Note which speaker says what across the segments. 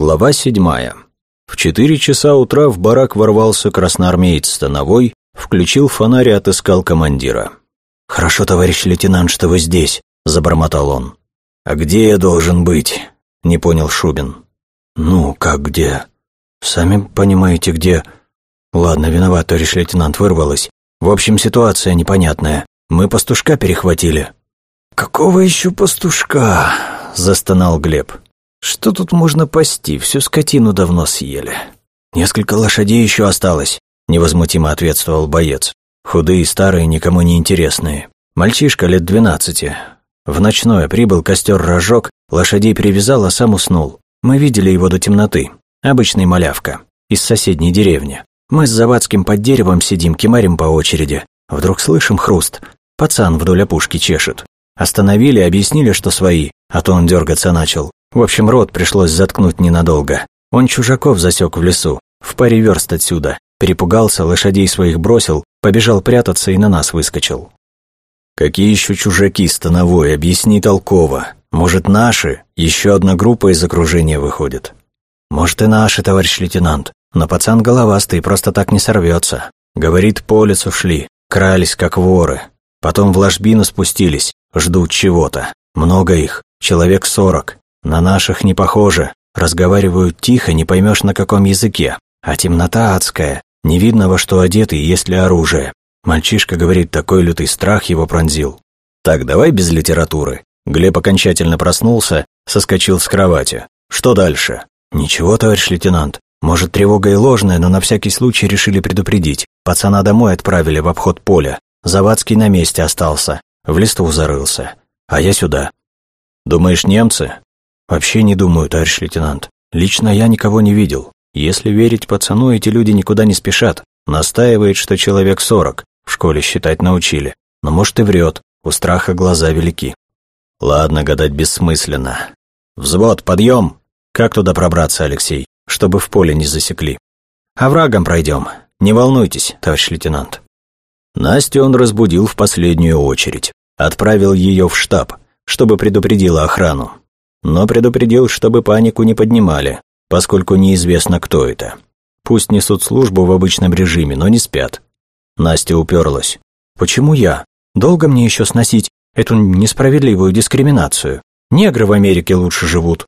Speaker 1: Глава седьмая. В четыре часа утра в барак ворвался красноармеец Становой, включил фонарь и отыскал командира. «Хорошо, товарищ лейтенант, что вы здесь», — забормотал он. «А где я должен быть?» — не понял Шубин. «Ну, как где? Сами понимаете, где...» «Ладно, виноват, товарищ лейтенант, вырвалось. В общем, ситуация непонятная. Мы пастушка перехватили». «Какого еще пастушка?» — застонал Глеб. Что тут можно пасти? Всю скотину давно съели. Несколько лошадей еще осталось, невозмутимо ответствовал боец. Худые, старые, никому не интересные. Мальчишка лет двенадцати. В ночное прибыл, костер разжег, лошадей привязал, а сам уснул. Мы видели его до темноты. Обычный малявка. Из соседней деревни. Мы с Завадским под деревом сидим, кемарим по очереди. Вдруг слышим хруст. Пацан вдоль опушки чешет. Остановили, объяснили, что свои, а то он дергаться начал. В общем, рот пришлось заткнуть ненадолго. Он чужаков засек в лесу, в паре верст отсюда. Перепугался, лошадей своих бросил, побежал прятаться и на нас выскочил. «Какие еще чужаки становой? Объясни толково. Может, наши? Еще одна группа из окружения выходит». «Может, и наши, товарищ лейтенант. Но пацан головастый, просто так не сорвется. Говорит, по лесу шли, крались, как воры. Потом в ложбину спустились, ждут чего-то. Много их, человек сорок. На наших не похоже. Разговаривают тихо, не поймешь на каком языке. А темнота адская. Не видно, во что одеты и есть ли оружие. Мальчишка говорит, такой лютый страх его пронзил. Так, давай без литературы. Глеб окончательно проснулся, соскочил с кровати. Что дальше? Ничего, товарищ лейтенант. Может, тревога и ложная, но на всякий случай решили предупредить. Пацана домой отправили в обход поля. Завадский на месте остался. В листу зарылся. А я сюда. Думаешь, немцы? «Вообще не думаю, товарищ лейтенант. Лично я никого не видел. Если верить пацану, эти люди никуда не спешат. Настаивает, что человек сорок. В школе считать научили. Но может и врет. У страха глаза велики. Ладно, гадать бессмысленно. Взвод, подъем! Как туда пробраться, Алексей? Чтобы в поле не засекли. Оврагом пройдем. Не волнуйтесь, товарищ лейтенант. Настю он разбудил в последнюю очередь. Отправил ее в штаб, чтобы предупредила охрану но предупредил, чтобы панику не поднимали, поскольку неизвестно, кто это. Пусть несут службу в обычном режиме, но не спят. Настя уперлась. «Почему я? Долго мне еще сносить эту несправедливую дискриминацию? Негры в Америке лучше живут».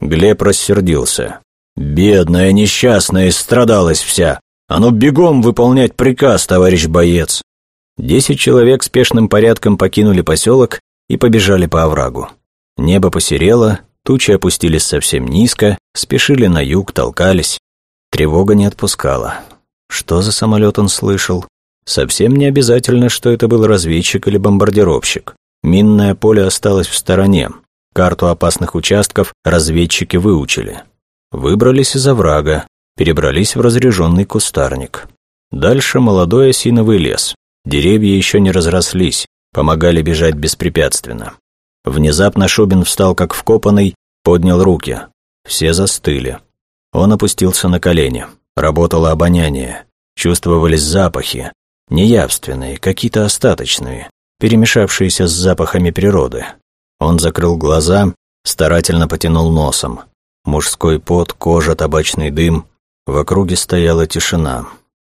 Speaker 1: Глеб рассердился. «Бедная, несчастная, страдалась вся. А ну бегом выполнять приказ, товарищ боец!» Десять человек спешным порядком покинули поселок и побежали по оврагу. Небо посерело, тучи опустились совсем низко, спешили на юг, толкались. Тревога не отпускала. Что за самолет он слышал? Совсем не обязательно, что это был разведчик или бомбардировщик. Минное поле осталось в стороне. Карту опасных участков разведчики выучили. Выбрались из оврага, перебрались в разреженный кустарник. Дальше молодой осиновый лес. Деревья еще не разрослись, помогали бежать беспрепятственно. Внезапно Шубин встал как вкопанный, поднял руки. Все застыли. Он опустился на колени. Работало обоняние. Чувствовались запахи. Неявственные, какие-то остаточные, перемешавшиеся с запахами природы. Он закрыл глаза, старательно потянул носом. Мужской пот, кожа, табачный дым. В округе стояла тишина.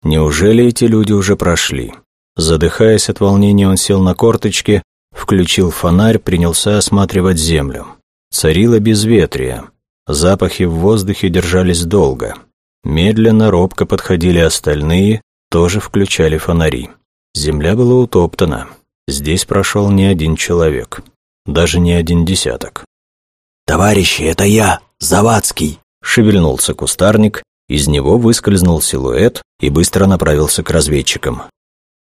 Speaker 1: Неужели эти люди уже прошли? Задыхаясь от волнения, он сел на корточки, Включил фонарь, принялся осматривать землю. Царило безветрие. Запахи в воздухе держались долго. Медленно, робко подходили остальные, тоже включали фонари. Земля была утоптана. Здесь прошел не один человек. Даже не один десяток.
Speaker 2: «Товарищи, это я, Завадский!»
Speaker 1: Шевельнулся кустарник, из него выскользнул силуэт и быстро направился к разведчикам.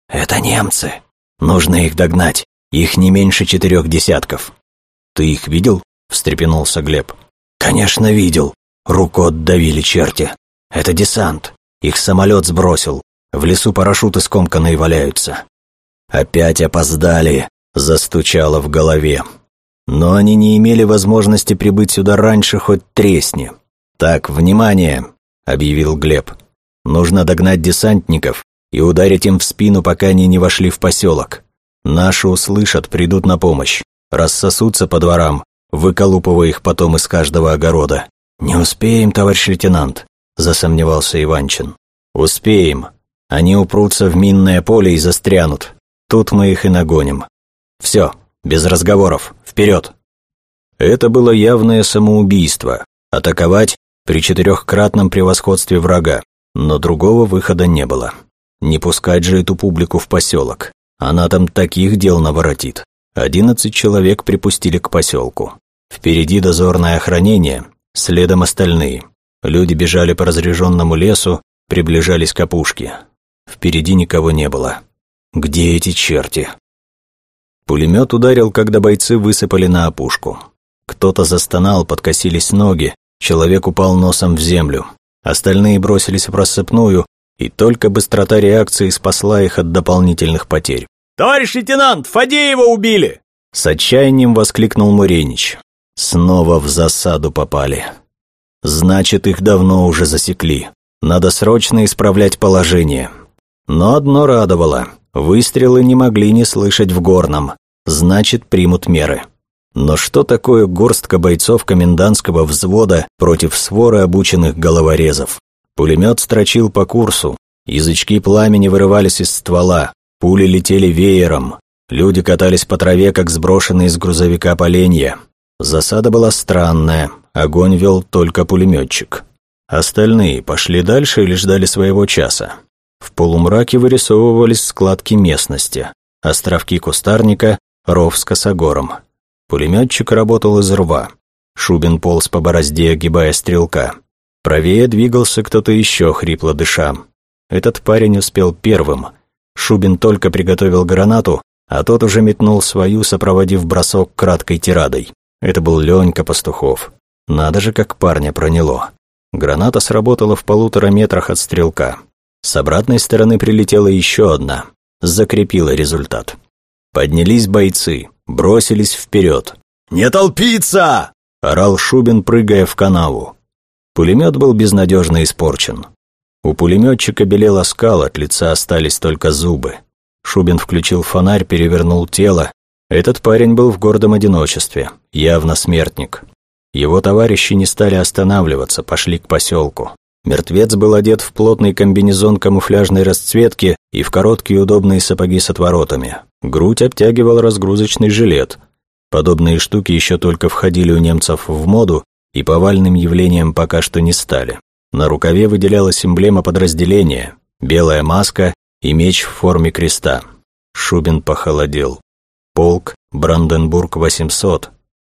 Speaker 2: «Это немцы. Нужно их догнать. Их не меньше четырех десятков.
Speaker 1: Ты их видел? встрепенулся Глеб.
Speaker 2: Конечно, видел. Руку отдавили черти. Это десант. Их самолет сбросил. В лесу парашюты скомканные валяются.
Speaker 1: Опять опоздали, застучало в голове. Но они не имели возможности прибыть сюда раньше хоть тресни. «Так, внимание!» — объявил Глеб. «Нужно догнать десантников и ударить им в спину, пока они не вошли в поселок. Наши услышат, придут на помощь, рассосутся по дворам, выколупывая их потом из каждого огорода.
Speaker 2: «Не успеем, товарищ лейтенант», — засомневался Иванчин.
Speaker 1: «Успеем. Они упрутся в минное поле и застрянут. Тут мы их и нагоним. Все, без разговоров, вперед!» Это было явное самоубийство – атаковать при четырехкратном превосходстве врага, но другого выхода не было. Не пускать же эту публику в поселок. Она там таких дел наворотит. Одиннадцать человек припустили к поселку. Впереди дозорное охранение, следом остальные. Люди бежали по разреженному лесу, приближались к опушке. Впереди никого не было. Где эти черти? Пулемет ударил, когда бойцы высыпали на опушку. Кто-то застонал, подкосились ноги, человек упал носом в землю. Остальные бросились в рассыпную, и только быстрота реакции спасла их от дополнительных потерь.
Speaker 2: «Товарищ лейтенант, Фадеева убили!»
Speaker 1: С отчаянием воскликнул Муренич. Снова в засаду попали. Значит, их давно уже засекли. Надо срочно исправлять положение. Но одно радовало. Выстрелы не могли не слышать в горном. Значит, примут меры. Но что такое горстка бойцов комендантского взвода против своры обученных головорезов? Пулемет строчил по курсу, язычки пламени вырывались из ствола, пули летели веером, люди катались по траве, как сброшенные из грузовика поленья. Засада была странная, огонь вел только пулеметчик. Остальные пошли дальше или ждали своего часа. В полумраке вырисовывались складки местности, островки кустарника, ров с косогором. Пулеметчик работал из рва. Шубин полз по борозде, огибая стрелка. Правее двигался кто-то еще, хрипло дыша. Этот парень успел первым. Шубин только приготовил гранату, а тот уже метнул свою, сопроводив бросок краткой тирадой. Это был Ленька Пастухов. Надо же, как парня проняло. Граната сработала в полутора метрах от стрелка. С обратной стороны прилетела еще одна. Закрепила результат. Поднялись бойцы, бросились вперед.
Speaker 2: «Не толпиться!»
Speaker 1: – орал Шубин, прыгая в канаву. Пулемет был безнадежно испорчен. У пулеметчика белел оскал, от лица остались только зубы. Шубин включил фонарь, перевернул тело. Этот парень был в гордом одиночестве, явно смертник. Его товарищи не стали останавливаться, пошли к поселку. Мертвец был одет в плотный комбинезон камуфляжной расцветки и в короткие удобные сапоги с отворотами. Грудь обтягивал разгрузочный жилет. Подобные штуки еще только входили у немцев в моду, и повальным явлением пока что не стали. На рукаве выделялась эмблема подразделения, белая маска и меч в форме креста. Шубин похолодел. Полк Бранденбург-800.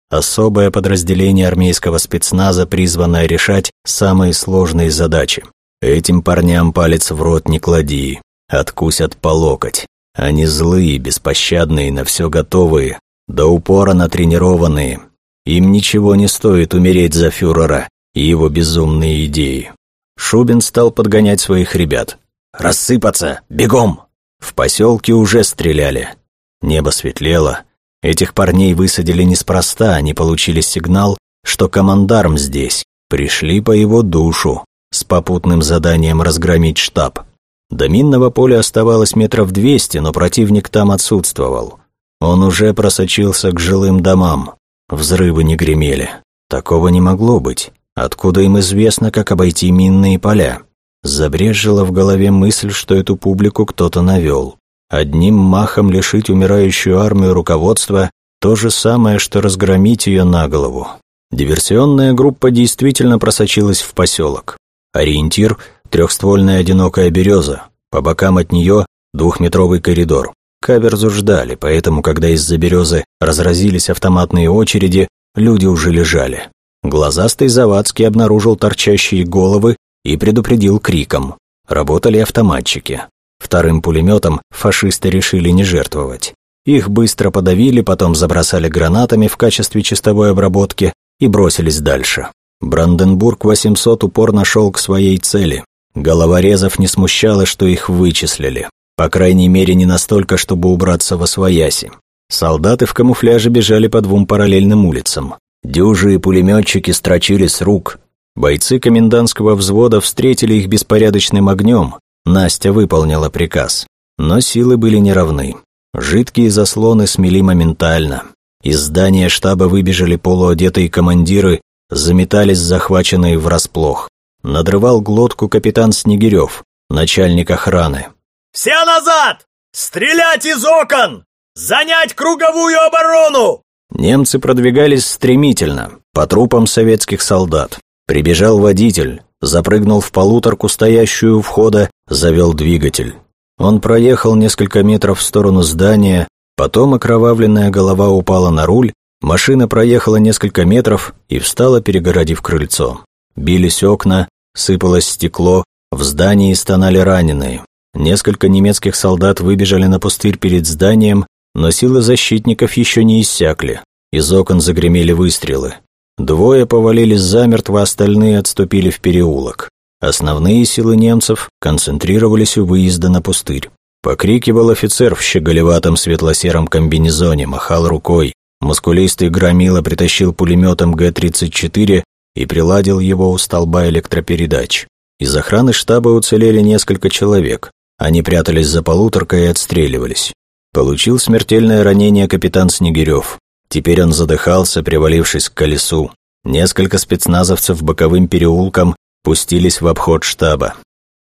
Speaker 1: Особое подразделение армейского спецназа, призванное решать самые сложные задачи. Этим парням палец в рот не клади, откусят по локоть. Они злые, беспощадные, на все готовые, до упора натренированные, им ничего не стоит умереть за фюрера и его безумные идеи. Шубин стал подгонять своих ребят. «Рассыпаться! Бегом!» В поселке уже стреляли. Небо светлело. Этих парней высадили неспроста, они получили сигнал, что командарм здесь. Пришли по его душу, с попутным заданием разгромить штаб. До минного поля оставалось метров двести, но противник там отсутствовал. Он уже просочился к жилым домам. Взрывы не гремели. Такого не могло быть. Откуда им известно, как обойти минные поля? Забрежила в голове мысль, что эту публику кто-то навел. Одним махом лишить умирающую армию руководства – то же самое, что разгромить ее на голову. Диверсионная группа действительно просочилась в поселок. Ориентир – трехствольная одинокая береза. По бокам от нее – двухметровый коридор. Каверзу ждали, поэтому, когда из-за березы разразились автоматные очереди, люди уже лежали. Глазастый Завадский обнаружил торчащие головы и предупредил криком. Работали автоматчики. Вторым пулеметом фашисты решили не жертвовать. Их быстро подавили, потом забросали гранатами в качестве чистовой обработки и бросились дальше. Бранденбург-800 упорно шел к своей цели. Головорезов не смущало, что их вычислили. По крайней мере, не настолько, чтобы убраться во свояси. Солдаты в камуфляже бежали по двум параллельным улицам. Дюжи и пулеметчики строчили с рук. Бойцы комендантского взвода встретили их беспорядочным огнем. Настя выполнила приказ. Но силы были неравны. Жидкие заслоны смели моментально. Из здания штаба выбежали полуодетые командиры заметались захваченные врасплох. Надрывал глотку капитан Снегирев, начальник охраны.
Speaker 3: «Все назад! Стрелять из окон! Занять круговую оборону!»
Speaker 1: Немцы продвигались стремительно, по трупам советских солдат. Прибежал водитель, запрыгнул в полуторку, стоящую у входа, завел двигатель. Он проехал несколько метров в сторону здания, потом окровавленная голова упала на руль, машина проехала несколько метров и встала, перегородив крыльцо. Бились окна, сыпалось стекло, в здании стонали раненые. Несколько немецких солдат выбежали на пустырь перед зданием, но силы защитников еще не иссякли. Из окон загремели выстрелы. Двое повалились замертво, остальные отступили в переулок. Основные силы немцев концентрировались у выезда на пустырь. Покрикивал офицер в щеголеватом светло-сером комбинезоне, махал рукой. Мускулистый громила притащил пулеметом Г-34 и приладил его у столба электропередач. Из охраны штаба уцелели несколько человек. Они прятались за полуторкой и отстреливались. Получил смертельное ранение капитан Снегирев. Теперь он задыхался, привалившись к колесу. Несколько спецназовцев боковым переулком пустились в обход штаба.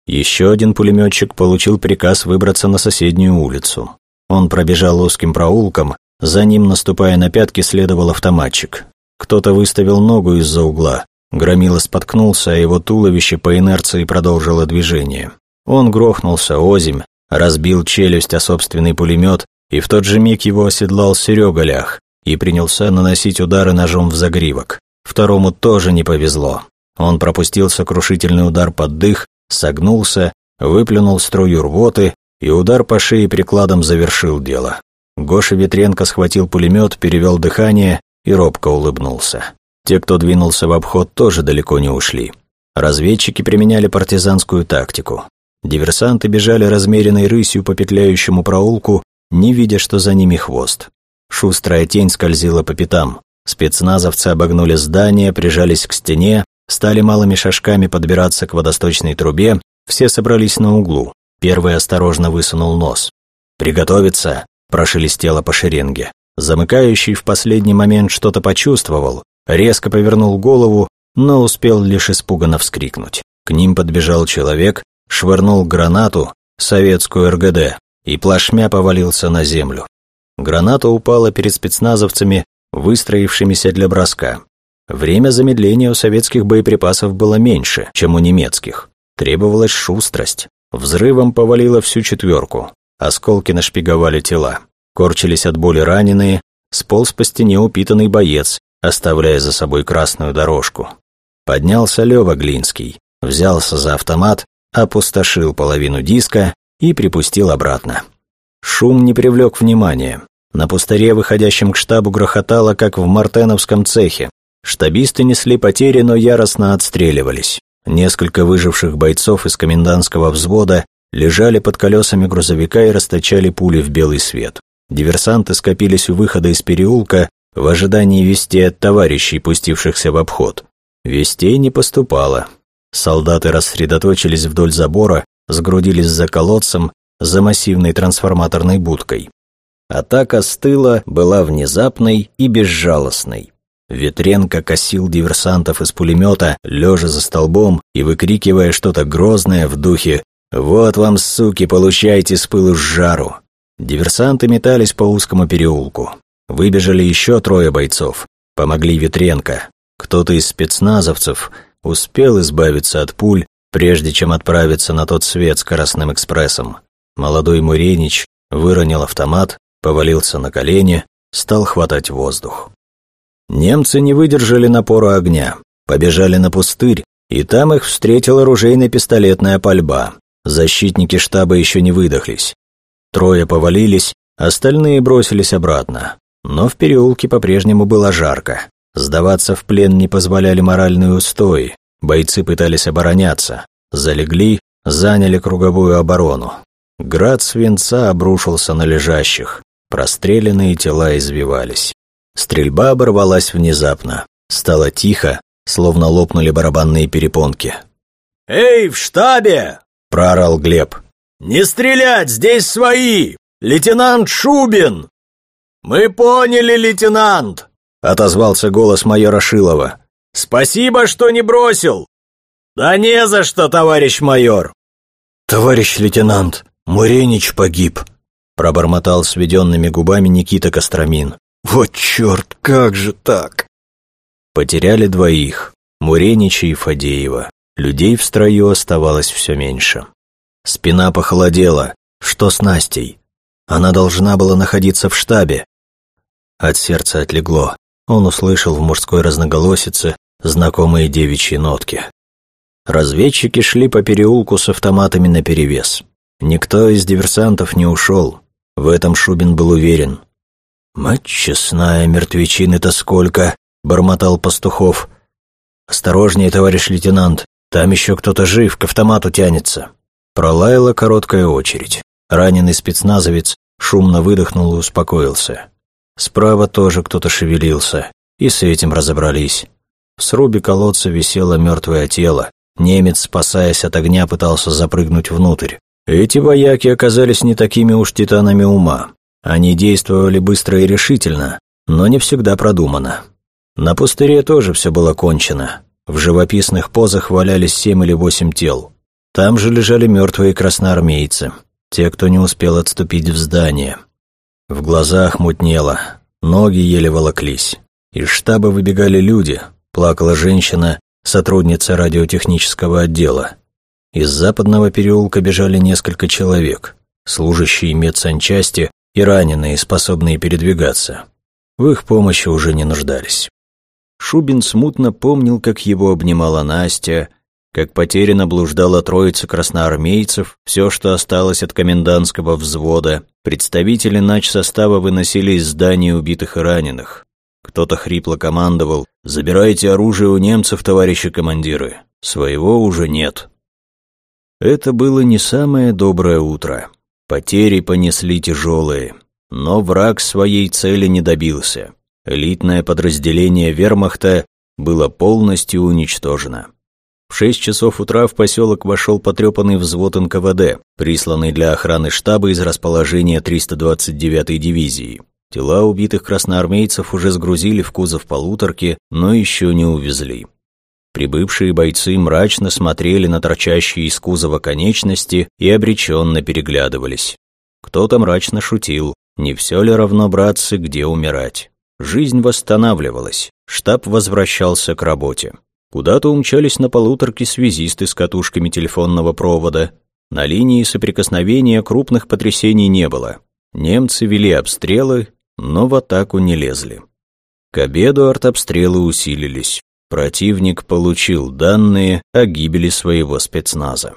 Speaker 1: Еще один пулеметчик получил приказ выбраться на соседнюю улицу. Он пробежал узким проулком, за ним, наступая на пятки, следовал автоматчик. Кто-то выставил ногу из-за угла. Громила споткнулся, а его туловище по инерции продолжило движение. Он грохнулся озимь, разбил челюсть о собственный пулемет, и в тот же миг его оседлал Серега Лях и принялся наносить удары ножом в загривок. Второму тоже не повезло. Он пропустил сокрушительный удар под дых, согнулся, выплюнул струю рвоты, и удар по шее прикладом завершил дело. Гоша Ветренко схватил пулемет, перевел дыхание и робко улыбнулся. Те, кто двинулся в обход, тоже далеко не ушли. Разведчики применяли партизанскую тактику. Диверсанты бежали размеренной рысью по петляющему проулку, не видя, что за ними хвост. Шустрая тень скользила по пятам. Спецназовцы обогнули здание, прижались к стене, стали малыми шажками подбираться к водосточной трубе, все собрались на углу. Первый осторожно высунул нос. «Приготовиться!» – прошелестело по шеренге. Замыкающий в последний момент что-то почувствовал, резко повернул голову, но успел лишь испуганно вскрикнуть. К ним подбежал человек, швырнул гранату, советскую РГД, и плашмя повалился на землю. Граната упала перед спецназовцами, выстроившимися для броска. Время замедления у советских боеприпасов было меньше, чем у немецких. Требовалась шустрость. Взрывом повалило всю четверку. Осколки нашпиговали тела. Корчились от боли раненые, сполз по стене упитанный боец, оставляя за собой красную дорожку. Поднялся Лёва Глинский, взялся за автомат, опустошил половину диска и припустил обратно. Шум не привлек внимания. На пустыре, выходящем к штабу, грохотало, как в мартеновском цехе. Штабисты несли потери, но яростно отстреливались. Несколько выживших бойцов из комендантского взвода лежали под колесами грузовика и расточали пули в белый свет. Диверсанты скопились у выхода из переулка в ожидании вести от товарищей, пустившихся в обход. Вестей не поступало. Солдаты рассредоточились вдоль забора, сгрудились за колодцем, за массивной трансформаторной будкой. Атака с тыла была внезапной и безжалостной. Ветренко косил диверсантов из пулемета, лежа за столбом и выкрикивая что-то грозное в духе «Вот вам, суки, получайте с пылу жару!». Диверсанты метались по узкому переулку. Выбежали еще трое бойцов. Помогли Ветренко. Кто-то из спецназовцев успел избавиться от пуль, прежде чем отправиться на тот свет скоростным экспрессом. Молодой Муренич выронил автомат, повалился на колени, стал хватать воздух. Немцы не выдержали напора огня, побежали на пустырь, и там их встретила оружейно-пистолетная пальба. Защитники штаба еще не выдохлись. Трое повалились, остальные бросились обратно. Но в переулке по-прежнему было жарко. Сдаваться в плен не позволяли моральные устои. Бойцы пытались обороняться. Залегли, заняли круговую оборону. Град свинца обрушился на лежащих. Простреленные тела извивались. Стрельба оборвалась внезапно. Стало тихо, словно лопнули барабанные перепонки.
Speaker 3: «Эй, в штабе!»
Speaker 1: – проорал Глеб.
Speaker 3: «Не стрелять, здесь свои! Лейтенант Шубин!» «Мы поняли, лейтенант!»
Speaker 1: – отозвался голос майора Шилова.
Speaker 3: Спасибо, что не бросил!» «Да не за что, товарищ майор!»
Speaker 2: «Товарищ лейтенант, Муренич погиб», — пробормотал сведенными губами Никита Костромин. «Вот черт, как же так?» Потеряли двоих, Муренича и Фадеева. Людей в строю оставалось все меньше. Спина похолодела. Что с Настей? Она должна была находиться в штабе. От сердца отлегло. Он услышал в мужской разноголосице знакомые девичьи нотки. Разведчики шли по переулку с автоматами наперевес. Никто из диверсантов не ушел. В этом Шубин был уверен. «Мать честная, мертвечины-то сколько!» — бормотал Пастухов. «Осторожнее, товарищ лейтенант, там еще кто-то жив, к автомату тянется». Пролаяла короткая очередь. Раненый спецназовец шумно выдохнул и успокоился. Справа тоже кто-то шевелился, и с этим разобрались. В срубе колодца висело мертвое тело. Немец, спасаясь от огня, пытался запрыгнуть внутрь. Эти вояки оказались не такими уж титанами ума. Они действовали быстро и решительно, но не всегда продуманно. На пустыре тоже все было кончено. В живописных позах валялись семь или восемь тел. Там же лежали мертвые красноармейцы, те, кто не успел отступить в здание. В глазах мутнело, ноги еле волоклись. Из штаба выбегали люди, плакала женщина, сотрудница радиотехнического отдела. Из западного переулка бежали несколько человек, служащие медсанчасти и раненые, способные передвигаться. В их помощи уже не нуждались. Шубин смутно помнил, как его обнимала Настя, как потеряно блуждала троица красноармейцев, все, что осталось от комендантского взвода. Представители нач состава выносили из здания убитых и раненых. Кто-то хрипло командовал «Забирайте оружие у немцев, товарищи командиры. Своего уже нет». Это было не самое доброе утро. Потери понесли тяжелые, но враг своей цели не добился. Элитное подразделение вермахта было полностью уничтожено. В шесть часов утра в поселок вошел потрепанный взвод НКВД, присланный для охраны штаба из расположения 329-й дивизии. Тела убитых красноармейцев уже сгрузили в кузов полуторки, но еще не увезли. Прибывшие бойцы мрачно смотрели на торчащие из кузова конечности и обреченно переглядывались. Кто-то мрачно шутил. Не все ли равно, братцы, где умирать? Жизнь восстанавливалась, штаб возвращался к работе. Куда-то умчались на полуторке связисты с катушками телефонного провода. На линии соприкосновения крупных потрясений не было. Немцы вели обстрелы, но в атаку не лезли. К обеду артобстрелы усилились противник получил данные о гибели своего спецназа.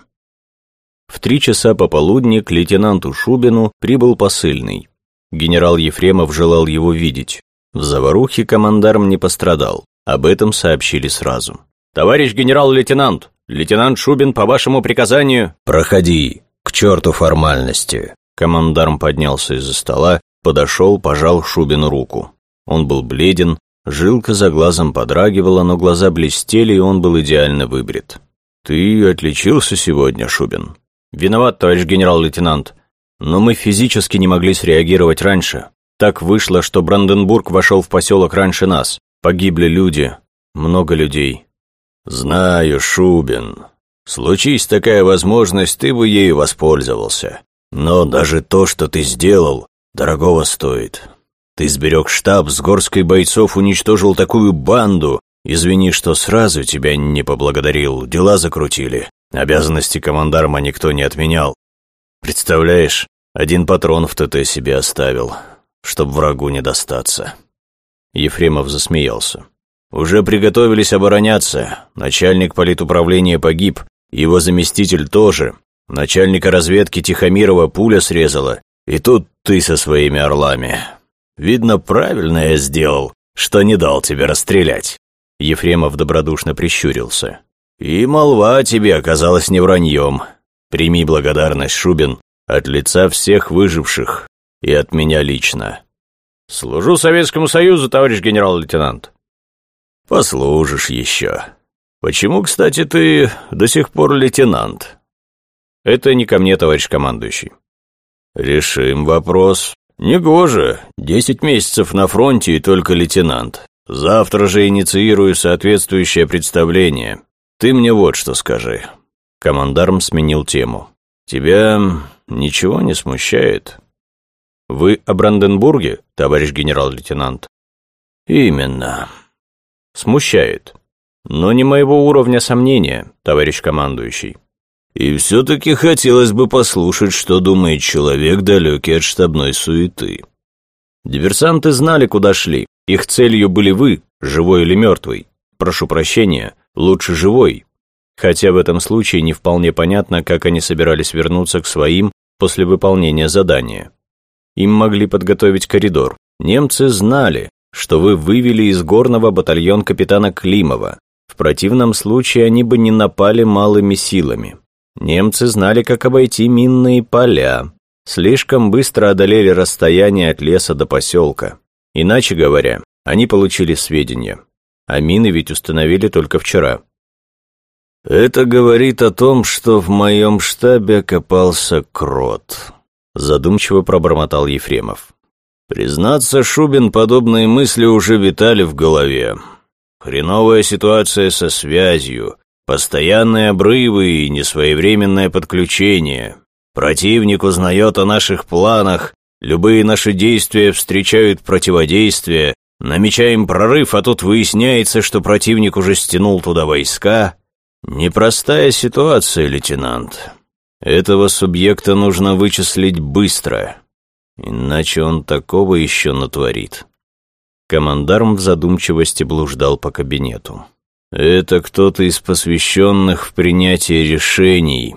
Speaker 2: В три часа пополудни к лейтенанту Шубину прибыл посыльный. Генерал Ефремов желал его видеть. В заварухе командарм не пострадал, об этом сообщили сразу. «Товарищ генерал-лейтенант, лейтенант Шубин по вашему приказанию...» «Проходи, к черту формальности». Командарм поднялся из-за стола, подошел, пожал Шубину руку. Он был бледен, Жилка за глазом подрагивала, но глаза блестели, и он был идеально выбрит. «Ты отличился сегодня, Шубин?» «Виноват, товарищ генерал-лейтенант. Но мы физически не могли среагировать раньше. Так вышло, что Бранденбург вошел в поселок раньше нас. Погибли люди. Много людей». «Знаю, Шубин. Случись такая возможность, ты бы ею воспользовался. Но даже то, что ты сделал, дорогого стоит. Ты сберег штаб, с горской бойцов уничтожил такую банду. Извини, что сразу тебя не поблагодарил, дела закрутили. Обязанности командарма никто не отменял. Представляешь, один патрон в ТТ себе оставил, чтоб врагу не достаться». Ефремов засмеялся. «Уже приготовились обороняться. Начальник политуправления погиб, его заместитель тоже. Начальника разведки Тихомирова пуля срезала. И тут ты со своими орлами. Видно, правильно я сделал, что не дал тебе расстрелять». Ефремов добродушно прищурился. «И молва тебе оказалась не враньем. Прими благодарность, Шубин, от лица всех выживших и от меня лично». «Служу Советскому Союзу, товарищ генерал-лейтенант». «Послужишь еще. Почему, кстати, ты до сих пор лейтенант?» «Это не ко мне, товарищ командующий». «Решим вопрос. Негоже. Десять месяцев на фронте и только лейтенант.
Speaker 1: Завтра же инициирую соответствующее представление. Ты мне вот что скажи». Командарм сменил тему. «Тебя ничего не смущает?» «Вы о Бранденбурге, товарищ генерал-лейтенант?» «Именно. Смущает. Но не моего уровня сомнения, товарищ командующий». «И все-таки хотелось бы послушать, что думает человек, далекий от штабной суеты». Диверсанты знали, куда шли. Их целью были вы, живой или мертвый. Прошу прощения, лучше живой. Хотя в этом случае не вполне понятно, как они собирались вернуться к своим после выполнения задания. Им могли подготовить коридор. Немцы знали, что вы вывели из горного батальон капитана Климова. В противном случае они бы не напали малыми силами. Немцы знали, как обойти минные поля, слишком быстро одолели расстояние от леса до поселка. Иначе говоря, они получили сведения. А мины ведь установили только вчера. «Это говорит о том, что в моем штабе окопался крот», задумчиво пробормотал Ефремов. «Признаться, Шубин, подобные мысли уже витали в голове. Хреновая ситуация со связью, постоянные обрывы и несвоевременное подключение. Противник узнает о наших планах, любые наши действия встречают противодействие, намечаем прорыв, а тут выясняется, что противник уже стянул туда войска. Непростая ситуация, лейтенант. Этого субъекта нужно вычислить быстро, иначе он такого еще натворит. Командарм в задумчивости блуждал по кабинету. «Это кто-то из посвященных в принятии решений»,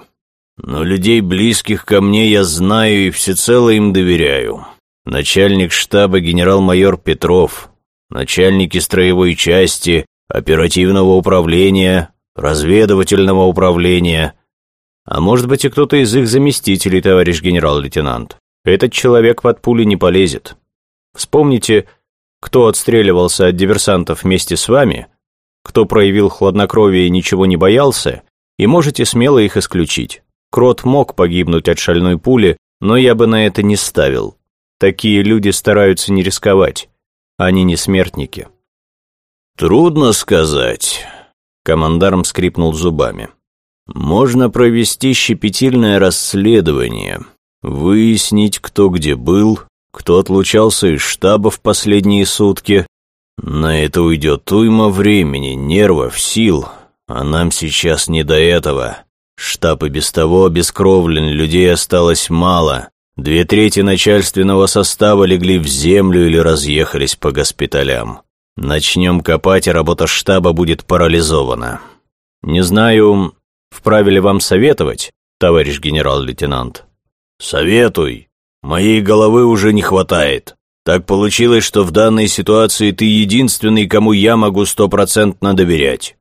Speaker 1: но людей, близких ко мне, я знаю и всецело им доверяю. Начальник штаба генерал-майор Петров, начальники строевой части, оперативного управления, разведывательного управления, а может быть и кто-то из их заместителей, товарищ генерал-лейтенант. Этот человек под пули не полезет. Вспомните, кто отстреливался от диверсантов вместе с вами, кто проявил хладнокровие и ничего не боялся, и можете смело их исключить. Крот мог погибнуть от шальной пули, но я бы на это не ставил. Такие люди стараются не рисковать. Они не смертники. Трудно сказать. Командарм скрипнул зубами. Можно провести щепетильное расследование, выяснить, кто где был, кто отлучался из штаба в последние сутки. На это уйдет уйма времени, нервов, сил, а нам сейчас не до этого. Штаб и без того обескровлен, людей осталось мало. Две трети начальственного состава легли в землю или разъехались по госпиталям. Начнем копать, и работа штаба будет парализована. Не знаю, вправе ли вам советовать, товарищ генерал-лейтенант? Советуй. Моей головы уже не хватает. Так получилось, что в данной ситуации ты единственный, кому я могу стопроцентно доверять.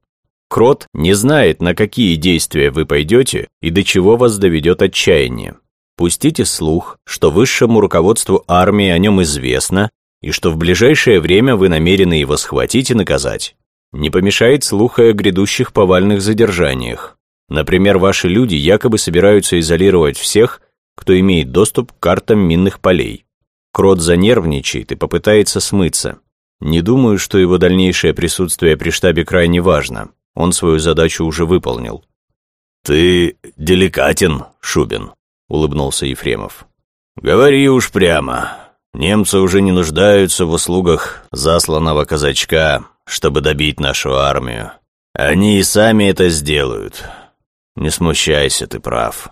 Speaker 1: Крот не знает, на какие действия вы пойдете и до чего вас доведет отчаяние. Пустите слух, что высшему руководству армии о нем известно, и что в ближайшее время вы намерены его схватить и наказать. Не помешает слух о грядущих повальных задержаниях. Например, ваши люди якобы собираются изолировать всех, кто имеет доступ к картам минных полей. Крот занервничает и попытается смыться. Не думаю, что его дальнейшее присутствие при штабе крайне важно. Он свою задачу уже выполнил. «Ты деликатен, Шубин», — улыбнулся Ефремов. «Говори уж прямо. Немцы уже не нуждаются в услугах засланного казачка, чтобы добить нашу армию. Они и сами это сделают. Не смущайся, ты прав.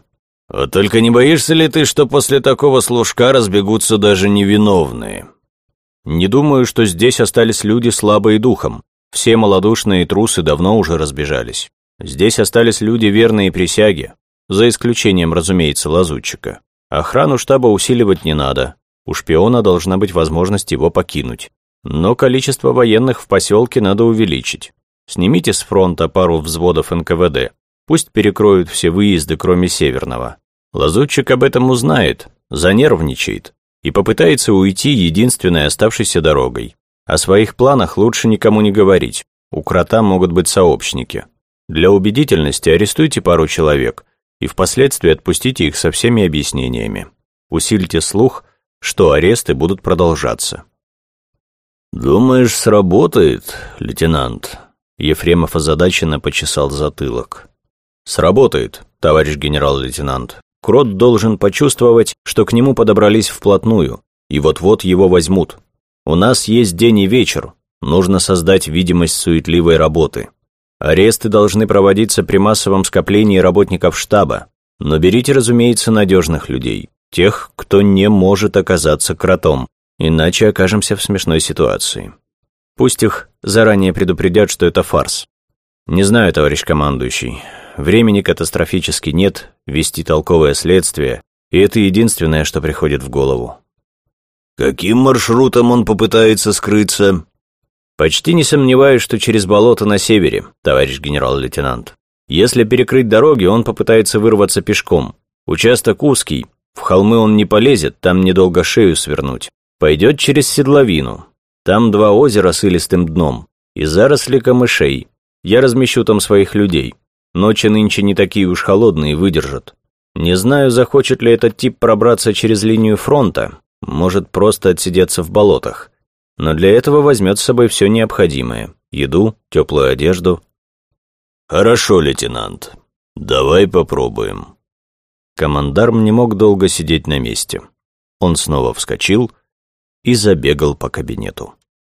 Speaker 1: Вот только не боишься ли ты, что после такого служка разбегутся даже невиновные?» «Не думаю, что здесь остались люди слабые духом», все малодушные трусы давно уже разбежались. Здесь остались люди верные присяге, за исключением, разумеется, лазутчика. Охрану штаба усиливать не надо. У шпиона должна быть возможность его покинуть. Но количество военных в поселке надо увеличить. Снимите с фронта пару взводов НКВД. Пусть перекроют все выезды, кроме Северного. Лазутчик об этом узнает, занервничает и попытается уйти единственной оставшейся дорогой. О своих планах лучше никому не говорить. У крота могут быть сообщники. Для убедительности арестуйте пару человек и впоследствии отпустите их со всеми объяснениями. Усильте слух, что аресты будут продолжаться. «Думаешь, сработает, лейтенант?» Ефремов озадаченно почесал затылок. «Сработает, товарищ генерал-лейтенант. Крот должен почувствовать, что к нему подобрались вплотную, и вот-вот его возьмут. У нас есть день и вечер, нужно создать видимость суетливой работы. Аресты должны проводиться при массовом скоплении работников штаба, но берите, разумеется, надежных людей, тех, кто не может оказаться кротом, иначе окажемся в смешной ситуации. Пусть их заранее предупредят, что это фарс. Не знаю, товарищ командующий, времени катастрофически нет, вести толковое следствие, и это единственное, что приходит в голову.
Speaker 2: Каким маршрутом он попытается скрыться?
Speaker 1: Почти не сомневаюсь, что через болото на севере, товарищ генерал-лейтенант. Если перекрыть дороги, он попытается вырваться пешком. Участок узкий, в холмы он не полезет, там недолго шею свернуть. Пойдет через седловину. Там два озера с илистым дном и заросли камышей. Я размещу там своих людей. Ночи нынче не такие уж холодные, выдержат. Не знаю, захочет ли этот тип пробраться через линию фронта, может просто отсидеться в болотах. Но для этого возьмет с собой все необходимое. Еду, теплую одежду.
Speaker 2: «Хорошо, лейтенант. Давай попробуем».
Speaker 1: Командарм не мог долго сидеть на месте. Он снова вскочил и забегал по кабинету.